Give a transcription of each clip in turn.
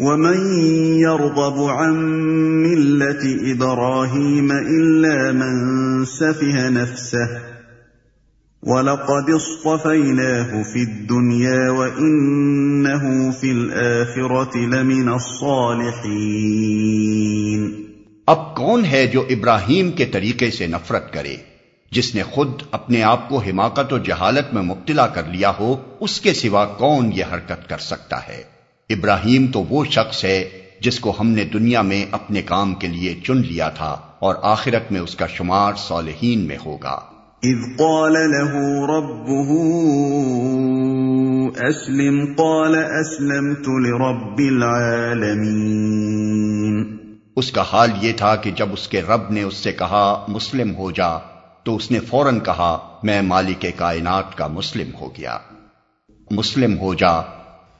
ومن يرغب عن ملة إبراهيم إلا من سفه نفسه ولقد اصطفيناه في الدنيا وإنه في الآخرة لمن الصالحين۔ اب کون ہے جو ابراہیم کے طریقے سے نفرت کرے؟ جس نے خود اپنے آپ کو حماقت و جہالت میں مبتلا کر لیا ہو، اس کے سوا کون یہ حرکت کر سکتا ہے؟ ابراہیم تو وہ شخص ہے جس کو ہم نے دنیا میں اپنے کام کے لیے چن لیا تھا اور آخرت میں اس کا شمار صالحین میں ہوگا۔ اذ قال له ربه اسلم قال اسلمت لرب العالمين اس کا حال یہ تھا کہ جب اس کے رب نے اس سے کہا مسلم ہو جا تو اس نے فوراً کہا میں مالک کائنات کا مسلم ہو گیا۔ مسلم ہو جا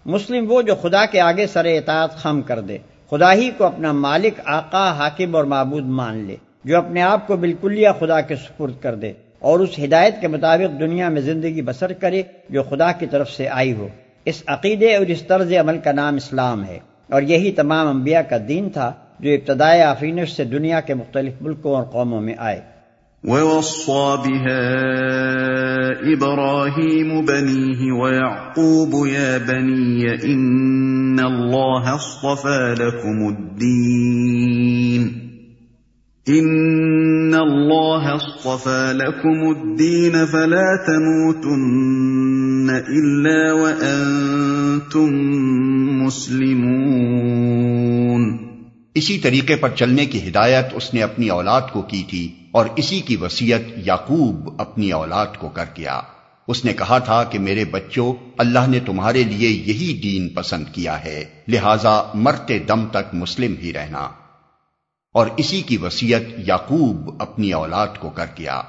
مسلم وہ جو خدا کے آگے سر اطاعت خم کر دے، خدا ہی کو اپنا مالک، آقا، حاکم اور معبود مان لے، جو اپنے آپ کو بالکلیہ خدا کے سپرد کر دے اور اس ہدایت کے مطابق دنیا میں زندگی بسر کرے جو خدا کی طرف سے آئی ہو۔ اس عقیدے اور اس طرز عمل کا نام اسلام ہے اور یہی تمام انبیاء کا دین تھا جو ابتدائے آفینش سے دنیا کے مختلف ملکوں اور قوموں میں آئے۔ ووصى بها إبراهيم بنيه ويعقوب يا بني إن الله اصطفى لكم الدين إن الله اصطفى لكم الدين فلا تموتن إلا وأنتم مسلمون اسی طریقے پر چلنے کی ہدایت اس نے اپنی اولاد کو کی تھی اور اسی کی وسیعت یعقوب اپنی اولاد کو کر دیا اس نے کہا تھا کہ میرے بچوں، اللہ نے تمہارے لیے یہی دین پسند کیا ہے، لہذا مرتے دم تک مسلم ہی رہنا۔ اور اسی کی وسیعت یعقوب اپنی اولاد کو کر دیا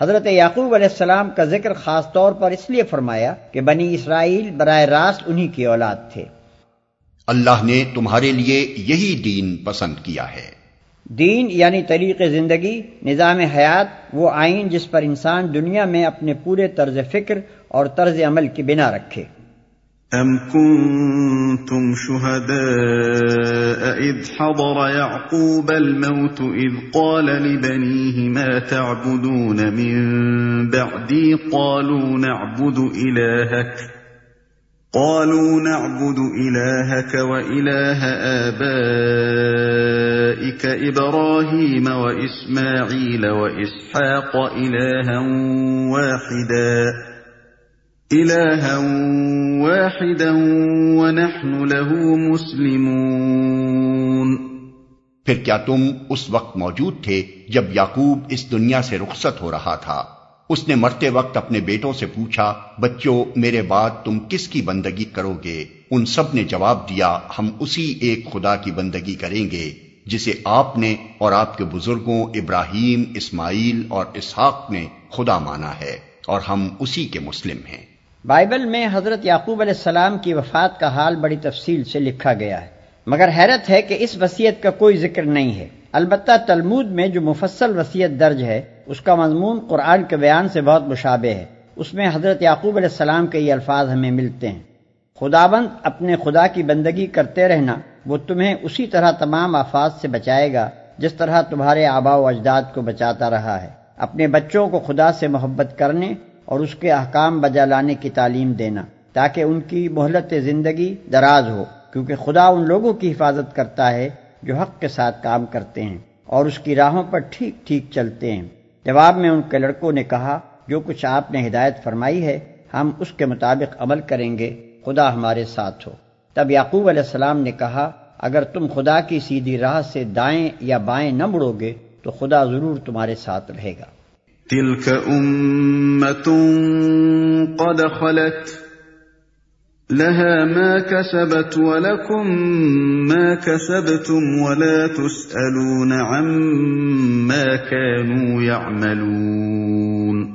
حضرت یعقوب علیہ السلام کا ذکر خاص طور پر اس لیے فرمایا کہ بنی اسرائیل براہ راست انہی کی اولاد تھے۔ اللہ نے تمہارے لیے یہی دین پسند کیا ہے۔ دین یعنی طریق زندگی نظام حیات وہ آئین جس پر انسان دنیا میں اپنے پورے طرز فکر اور طرز عمل کی بنا رکھے۔ ام کنتم شہداء اذ حضر یعقوب الموت اذ قال لبنیه ما تعبدون من بعدی قالوا نعبد الہک قالوا نعبد إلهك وإله آبائك إبراهيم وإسماعيل وإسحاق إلها واحدا إلها واحدا ونحن له مسلمون۔ پھر کیا تم اس وقت موجود تھے جب یعقوب اس دنیا سے رخصت ہو رہا تھا؟ اس نے مرتے وقت اپنے بیٹوں سے پوچھا، بچوں، میرے بعد تم کس کی بندگی کرو گے؟ ان سب نے جواب دیا، ہم اسی ایک خدا کی بندگی کریں گے، جسے آپ نے اور آپ کے بزرگوں ابراہیم، اسماعیل اور اسحاق نے خدا مانا ہے، اور ہم اسی کے مسلم ہیں. بائبل میں حضرت یعقوب علیہ السلام کی وفات کا حال بڑی تفصیل سے لکھا گیا ہے، مگر حیرت ہے کہ اس وسیعت کا کوئی ذکر نہیں ہے۔ البتہ تلمود میں جو مفصل وسیعت درج ہے، اس کا مضمون قرآن کے بیان سے بہت مشابہ ہے۔ اس میں حضرت یعقوب علیہ السلام کے یہ الفاظ ہمیں ملتے ہیں۔ خدا بند اپنے خدا کی بندگی کرتے رہنا، وہ تمہیں اسی طرح تمام آفات سے بچائے گا، جس طرح تمہارے آبا و اجداد کو بچاتا رہا ہے۔ اپنے بچوں کو خدا سے محبت کرنے اور اس کے احکام بجا لانے کی تعلیم دینا، تاکہ ان کی مہلت زندگی دراز ہو، کیونکہ خدا ان لوگوں کی حفاظت کرتا ہے جو حق کے ساتھ کام کرتے ہیں اور اس کی راہوں پر ٹھیک ٹھیک چلتے ہیں۔ جواب میں ان کے لڑکوں نے کہا، جو کچھ آپ نے ہدایت فرمائی ہے، ہم اس کے مطابق عمل کریں گے، خدا ہمارے ساتھ ہو۔ تب یعقوب علیہ السلام نے کہا، اگر تم خدا کی سیدھی راہ سے دائیں یا بائیں نہ مڑو گے، تو خدا ضرور تمہارے ساتھ رہے گا۔ تلك قد خلت لها ما كسبت ولكم ما كسبتم ولا تسألون عما كانوا يعملون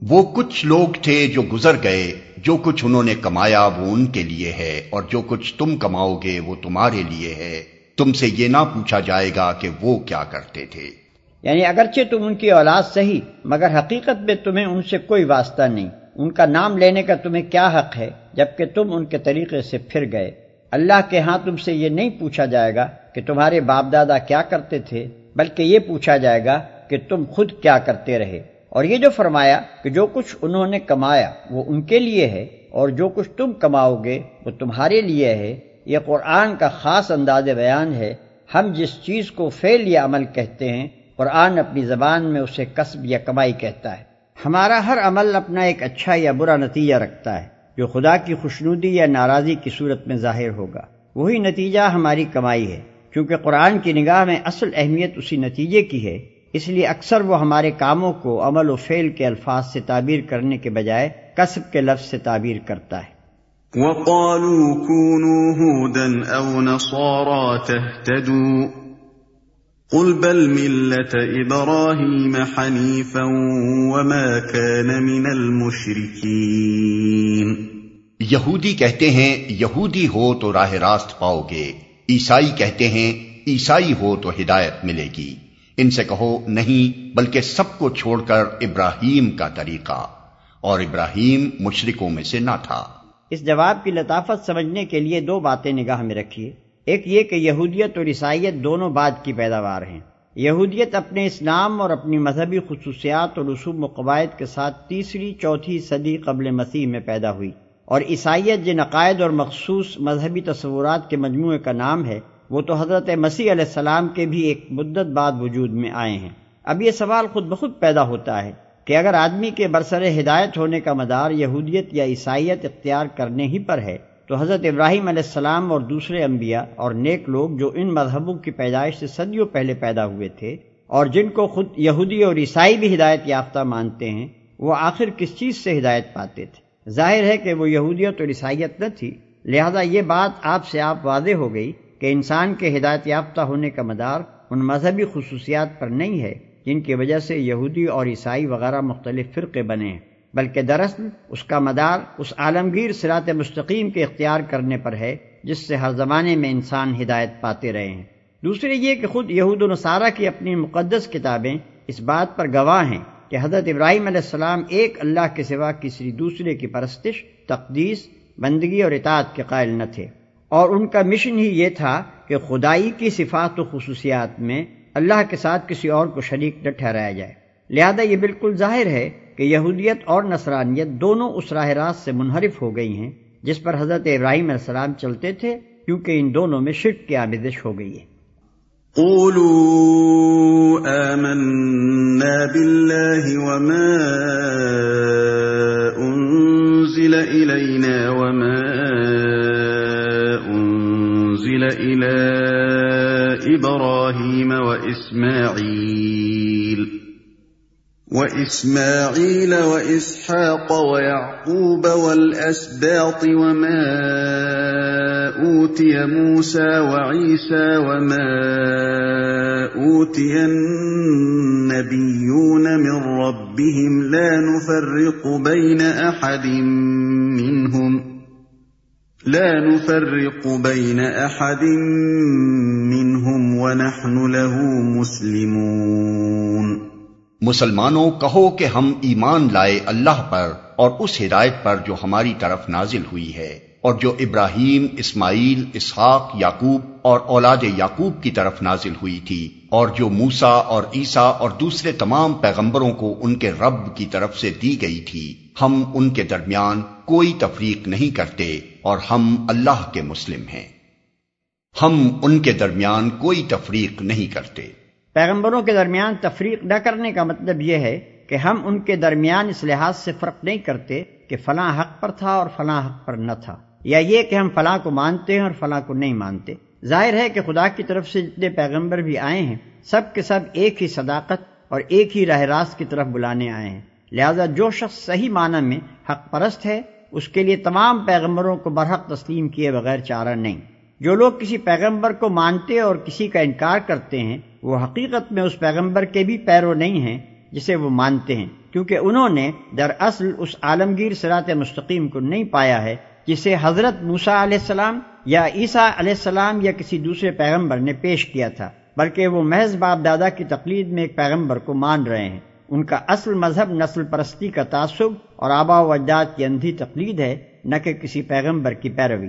وہ کچھ لوگ تھے جو گزر گئے جو کچھ انہوں نے کمایا وہ ان کے لیے ہے اور جو کچھ تم کماؤ گے وہ تمہارے لیے ہے۔ تم سے یہ نہ پوچھا جائے گا کہ وہ کیا کرتے تھے۔ یعنی اگرچہ تم ان کی اولاد صحیح مگر حقیقت میں تمہیں ان سے کوئی واسطہ نہیں۔ ان کا نام لینے کا تمہیں کیا حق ہے جبکہ تم ان کے طریقے سے پھر گئے؟ اللہ کے ہاں تم سے یہ نہیں پوچھا جائے گا کہ تمہارے باپ دادا کیا کرتے تھے، بلکہ یہ پوچھا جائے گا کہ تم خود کیا کرتے رہے۔ اور یہ جو فرمایا کہ جو کچھ انہوں نے کمایا وہ ان کے لیے ہے، اور جو کچھ تم کماؤ گے وہ تمہارے لیے ہے۔ یہ قرآن کا خاص انداز بیان ہے۔ ہم جس چیز کو فعل یا عمل کہتے ہیں، قرآن اپنی زبان میں اسے قصب یا کمائی کہتا ہے۔ ہمارا ہر عمل اپنا ایک اچھا یا برا نتیجہ رکھتا ہے، جو خدا کی خوشنودی یا ناراضی کی صورت میں ظاہر ہوگا۔ وہی نتیجہ ہماری کمائی ہے کیونکہ قرآن کی نگاہ میں اصل اہمیت اسی نتیجے کی ہے۔ اس لیے اکثر وہ ہمارے کاموں کو عمل و فعل کے الفاظ سے تعبیر کرنے کے بجائے کسب کے لفظ سے تعبیر کرتا ہے۔ وَقَالُوا كُونُوا هُودًا أَوْ نَصَارَى تَهْتَدُوا۔ قُلْ بَلْ مِلَّةَ إِبْرَاهِيمَ حَنِيفًا وَمَا كَانَ مِنَ الْمُشْرِكِينَ یہودی کہتے ہیں یہودی ہو تو راہ راست پاؤ گے عیسائی کہتے ہیں عیسائی ہو تو ہدایت ملے گی۔ ان سے کہو نہیں بلکہ سب کو چھوڑ کر ابراہیم کا طریقہ۔ اور ابراہیم مشرکوں میں سے نہ تھا۔ اس جواب کی لطافت سمجھنے کے لیے دو باتیں نگاہ میں رکھیے۔ ایک یہ کہ یہودیت اور عیسائیت دونوں بات کی پیداوار ہیں۔ یہودیت اپنے اسلام اور اپنی مذہبی خصوصیات اور رسوم و قواعد کے ساتھ تیسری چوتھی صدی قبل مسیح میں پیدا ہوئی۔ اور عیسائیت جن عقائد اور مخصوص مذہبی تصورات کے مجموعے کا نام ہے، وہ تو حضرت مسیح علیہ السلام کے بھی ایک مدت بعد وجود میں آئے ہیں۔ اب یہ سوال خود بخود پیدا ہوتا ہے کہ اگر آدمی کے برسر ہدایت ہونے کا مدار یہودیت یا عیسائیت اختیار کرنے ہی پر ہے تو حضرت ابراہیم علیہ السلام اور دوسرے انبیاء اور نیک لوگ جو ان مذہبوں کی پیدائش سے صدیوں پہلے پیدا ہوئے تھے اور جن کو خود یہودی اور عیسائی بھی ہدایت یافتہ مانتے ہیں، وہ آخر کس چیز سے ہدایت پاتے تھے؟ ظاہر ہے کہ وہ یہودیت اور عیسائیت نہ تھی، لہذا یہ بات آپ سے آپ واضح ہو گئی کہ انسان کے ہدایت یافتہ ہونے کا مدار ان مذہبی خصوصیات پر نہیں ہے، جن کی وجہ سے یہودی اور عیسائی وغیرہ مختلف فرقے بنے ہیں۔ بلکہ دراصل اس کا مدار اس عالمگیر سرات مستقیم کے اختیار کرنے پر ہے، جس سے ہر زمانے میں انسان ہدایت پاتے رہے ہیں۔ دوسرے یہ کہ خود یہود و نصارہ کی اپنی مقدس کتابیں اس بات پر گواہ ہیں کہ حضرت ابراہیم علیہ السلام ایک اللہ کے سوا کسی دوسرے کی پرستش، تقدیس، بندگی اور اطاعت کے قائل نہ تھے۔ اور ان کا مشن ہی یہ تھا کہ خدائی کی صفات و خصوصیات میں اللہ کے ساتھ کسی اور کو شریک نہ ٹھہرایا جائے۔ لہذا یہ بالکل ظاہر ہے کہ یہودیت اور نصرانیت دونوں اس راہ راست سے منحرف ہو گئی ہیں، جس پر حضرت ابراہیم علیہ السلام چلتے تھے، کیونکہ ان دونوں میں شرک کی آمدش ہو گئی ہے۔ قولوا آمنا بالله وما انزل الینا وما إلى إبراهيم وإسماعيل وإسماعيل وإسحاق ويعقوب والأسباط وما أوتي موسى وعيسى وما أوتي النبيون من ربهم لا نفرق بين أحد منهم لا نفرق بين احد منهم ونحن له مسلمون مسلمانوں، کہو کہ ہم ایمان لائے اللہ پر اور اس ہدایت پر جو ہماری طرف نازل ہوئی ہے اور جو ابراہیم، اسماعیل، اسحاق، یعقوب اور اولاد یعقوب کی طرف نازل ہوئی تھی اور جو موسا اور عیسیٰ اور دوسرے تمام پیغمبروں کو ان کے رب کی طرف سے دی گئی تھی، ہم ان کے درمیان کوئی تفریق نہیں کرتے اور ہم اللہ کے مسلم ہیں۔ ہم ان کے درمیان کوئی تفریق نہیں کرتے۔ پیغمبروں کے درمیان تفریق نہ کرنے کا مطلب یہ ہے کہ ہم ان کے درمیان اس لحاظ سے فرق نہیں کرتے کہ فلاں حق پر تھا اور فلاں حق پر نہ تھا، یا یہ کہ ہم فلاں کو مانتے ہیں اور فلاں کو نہیں مانتے۔ ظاہر ہے کہ خدا کی طرف سے جتنے پیغمبر بھی آئے ہیں، سب کے سب ایک ہی صداقت اور ایک ہی راہ راست کی طرف بلانے آئے ہیں۔ لہذا جو شخص صحیح معنی میں حق پرست ہے، اس کے لیے تمام پیغمبروں کو برحق تسلیم کیے بغیر چارہ نہیں۔ جو لوگ کسی پیغمبر کو مانتے اور کسی کا انکار کرتے ہیں وہ حقیقت میں اس پیغمبر کے بھی پیرو نہیں ہیں جسے وہ مانتے ہیں، کیونکہ انہوں نے دراصل اس عالمگیر سرات مستقیم کو نہیں پایا ہے، جسے حضرت موسا علیہ السلام یا عیسیٰ علیہ السلام یا کسی دوسرے پیغمبر نے پیش کیا تھا، بلکہ وہ محض باپ دادا کی تقلید میں ایک پیغمبر کو مان رہے ہیں۔ ان کا اصل مذہب نسل پرستی کا تعصب اور آبا و اجداد کی اندھی تقلید ہے، نہ کہ کسی پیغمبر کی پیروی۔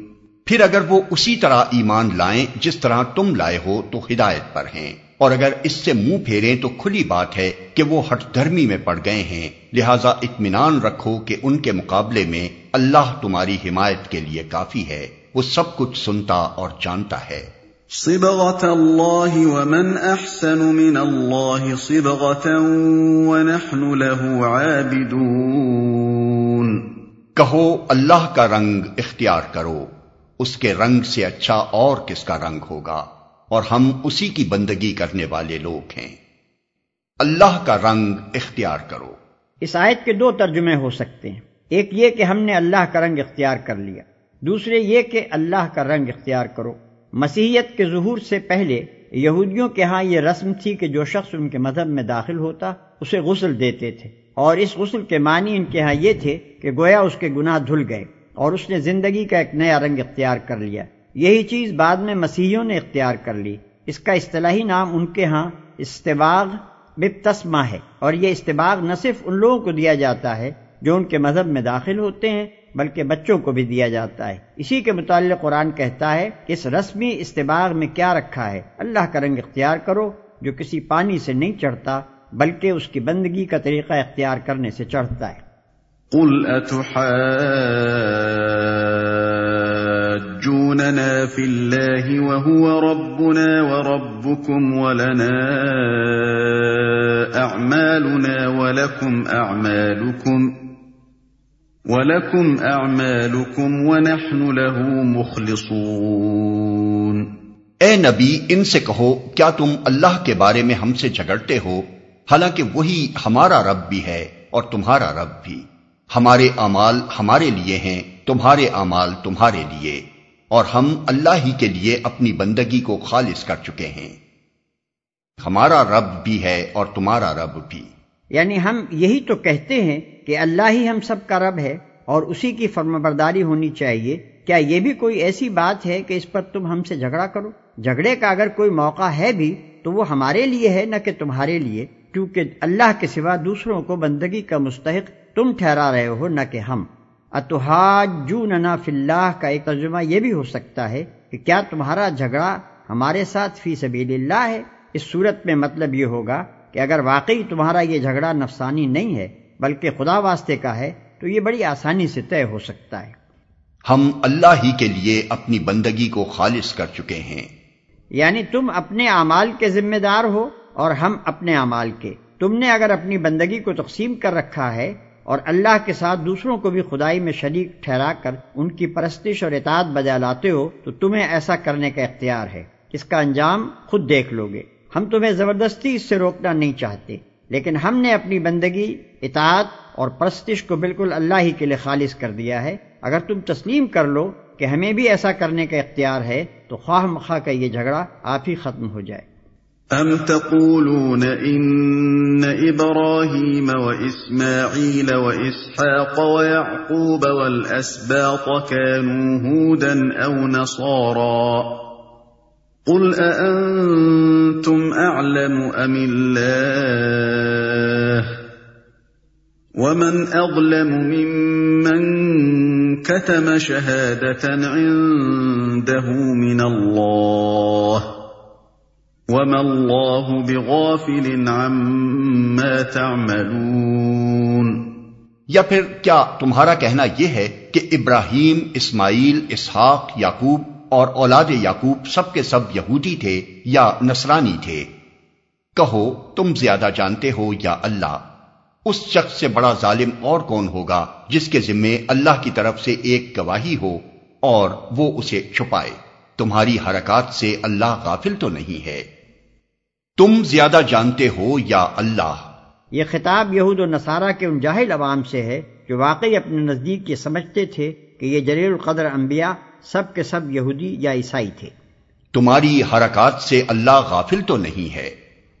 پھر اگر وہ اسی طرح ایمان لائیں جس طرح تم لائے ہو تو ہدایت پر ہیں۔ اور اگر اس سے منہ پھیریں تو کھلی بات ہے کہ وہ ہٹ دھرمی میں پڑ گئے ہیں۔ لہذا اطمینان رکھو کہ ان کے مقابلے میں اللہ تمہاری حمایت کے لیے کافی ہے۔ وہ سب کچھ سنتا اور جانتا ہے۔ صبغت اللہ ومن احسن من اللہ صبغتا ونحن له عابدون۔ کہو اللہ کا رنگ اختیار کرو۔ اس کے رنگ سے اچھا اور کس کا رنگ ہوگا؟ اور ہم اسی کی بندگی کرنے والے لوگ ہیں۔ اللہ کا رنگ اختیار کرو۔ اس آیت کے دو ترجمے ہو سکتے ہیں۔ ایک یہ کہ ہم نے اللہ کا رنگ اختیار کر لیا۔ دوسرے یہ کہ اللہ کا رنگ اختیار کرو۔ مسیحیت کے ظہور سے پہلے یہودیوں کے ہاں یہ رسم تھی کہ جو شخص ان کے مذہب میں داخل ہوتا، اسے غسل دیتے تھے۔ اور اس غسل کے معنی ان کے ہاں یہ تھے کہ گویا اس کے گناہ دھل گئے۔ اور اس نے زندگی کا ایک نیا رنگ اختیار کر لیا۔ یہی چیز بعد میں مسیحیوں نے اختیار کر لی۔ اس کا اصطلاحی نام ان کے ہاں استباغ بپتسما ہے۔ اور یہ استباغ نہ صرف ان لوگوں کو دیا جاتا ہے جو ان کے مذہب میں داخل ہوتے ہیں، بلکہ بچوں کو بھی دیا جاتا ہے۔ اسی کے متعلق قرآن کہتا ہے کہ اس رسمی استباغ میں کیا رکھا ہے؟ اللہ کا رنگ اختیار کرو جو کسی پانی سے نہیں چڑھتا، بلکہ اس کی بندگی کا طریقہ اختیار کرنے سے چڑھتا ہے۔ قل اتحاجوننا في الله وهو ربنا وربكم ولنا اعمالنا ولكم اعمالكم ولكم اعمالكم ونحن له مخلصون اے نبی، ان سے کہو، کیا تم اللہ کے بارے میں ہم سے جھگڑتے ہو؟ حالانکہ وہی ہمارا رب بھی ہے اور تمہارا رب بھی۔ ہمارے اعمال ہمارے لیے ہیں، تمہارے اعمال تمہارے لیے۔ اور ہم اللہ ہی کے لیے اپنی بندگی کو خالص کر چکے ہیں۔ ہمارا رب بھی ہے اور تمہارا رب بھی۔ یعنی ہم یہی تو کہتے ہیں کہ اللہ ہی ہم سب کا رب ہے اور اسی کی فرمبرداری ہونی چاہیے۔ کیا یہ بھی کوئی ایسی بات ہے کہ اس پر تم ہم سے جھگڑا کرو؟ جھگڑے کا اگر کوئی موقع ہے بھی تو وہ ہمارے لیے ہے نہ کہ تمہارے لیے، کیونکہ اللہ کے سوا دوسروں کو بندگی کا مستحق تم ٹھہرا رہے ہو نہ کہ ہم۔ اتحاج ننا اللہ کا ایک ترجمہ یہ بھی ہو سکتا ہے کہ کیا تمہارا جھگڑا ہمارے ساتھ فی سبیل اللہ ہے؟ اس صورت میں مطلب یہ ہوگا کہ اگر واقعی تمہارا یہ جھگڑا نفسانی نہیں ہے بلکہ خدا واسطے کا ہے تو یہ بڑی آسانی سے طے ہو سکتا ہے۔ ہم اللہ ہی کے لیے اپنی بندگی کو خالص کر چکے ہیں۔ یعنی تم اپنے اعمال کے ذمہ دار ہو اور ہم اپنے اعمال کے۔ تم نے اگر اپنی بندگی کو تقسیم کر رکھا ہے اور اللہ کے ساتھ دوسروں کو بھی خدائی میں شریک ٹھہرا کر ان کی پرستش اور اطاعت بجا لاتے ہو، تو تمہیں ایسا کرنے کا اختیار ہے۔ اس کا انجام خود دیکھ لو گے ہم تمہیں زبردستی اس سے روکنا نہیں چاہتے، لیکن ہم نے اپنی بندگی، اطاعت اور پرستش کو بالکل اللہ ہی کے لیے خالص کر دیا ہے۔ اگر تم تسلیم کر لو کہ ہمیں بھی ایسا کرنے کا اختیار ہے، تو خواہ مخواہ کا یہ جھگڑا آپ ہی ختم ہو جائے۔ ام تقولون ان ابراهيم واسماعيل واسحاق ويعقوب والاسباط كانوا هودا او نصارا قل اانتم اعلم ام الله ومن اظلم ممن كتم شهاده عنده من الله وما اللہ بغافل عما تعملون یا پھر کیا تمہارا کہنا یہ ہے کہ ابراہیم، اسماعیل، اسحاق، یعقوب اور اولاد یعقوب سب کے سب یہودی تھے یا نصرانی تھے؟ کہو تم زیادہ جانتے ہو یا اللہ؟ اس شخص سے بڑا ظالم اور کون ہوگا جس کے ذمے اللہ کی طرف سے ایک گواہی ہو اور وہ اسے چھپائے؟ تمہاری حرکات سے اللہ غافل تو نہیں ہے۔ تم زیادہ جانتے ہو یا اللہ؟ یہ خطاب یہود و نصارہ کے ان جاہل عوام سے ہے جو واقعی اپنے نزدیک یہ سمجھتے تھے کہ یہ جلیل القدر انبیاء سب کے سب یہودی یا عیسائی تھے۔ تمہاری حرکات سے اللہ غافل تو نہیں ہے۔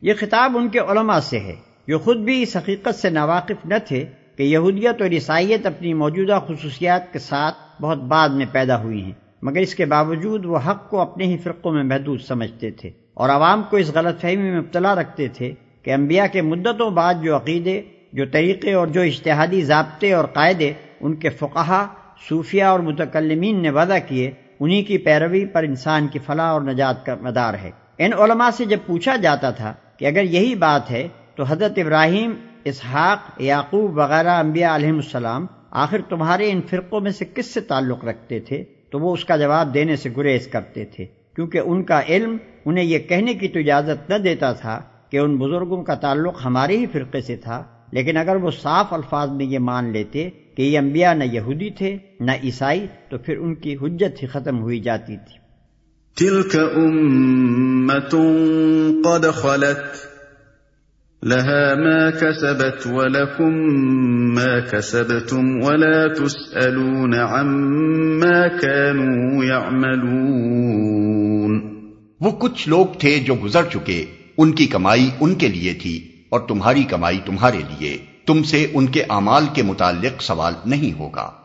یہ خطاب ان کے علماء سے ہے۔ جو خود بھی اس حقیقت سے ناواقف نہ تھے کہ یہودیت اور عیسائیت اپنی موجودہ خصوصیات کے ساتھ بہت بعد میں پیدا ہوئی ہیں مگر اس کے باوجود وہ حق کو اپنے ہی فرقوں میں محدود سمجھتے تھے۔ اور عوام کو اس غلط فہمی میں مبتلا رکھتے تھے کہ انبیاء کے مدتوں بعد جو عقیدے، جو طریقے اور جو اشتہادی ضابطے اور قاعدے ان کے فقہا صوفیہ اور متکلمین نے وعدہ کیے، انہی کی پیروی پر انسان کی فلاح اور نجات کا مدار ہے۔ ان علماء سے جب پوچھا جاتا تھا کہ اگر یہی بات ہے تو حضرت ابراہیم، اسحاق، یعقوب وغیرہ انبیاء علیہ السلام آخر تمہارے ان فرقوں میں سے کس سے تعلق رکھتے تھے؟ تو وہ اس کا جواب دینے سے گریز کرتے تھے۔ کیونکہ ان کا علم انہیں یہ کہنے کی تو اجازت نہ دیتا تھا کہ ان بزرگوں کا تعلق ہمارے ہی فرقے سے تھا، لیکن اگر وہ صاف الفاظ میں یہ مان لیتے کہ یہ انبیاء نہ یہودی تھے، نہ عیسائی، تو پھر ان کی حجت ہی ختم ہوئی جاتی تھی۔ تلك امت قد خلت لها ما كسبت ولكم ما كسبتم ولا تسألون عما كانوا يعملون وہ کچھ لوگ تھے جو گزر چکے، ان کی کمائی ان کے لیے تھی اور تمہاری کمائی تمہارے لیے، تم سے ان کے اعمال کے متعلق سوال نہیں ہوگا۔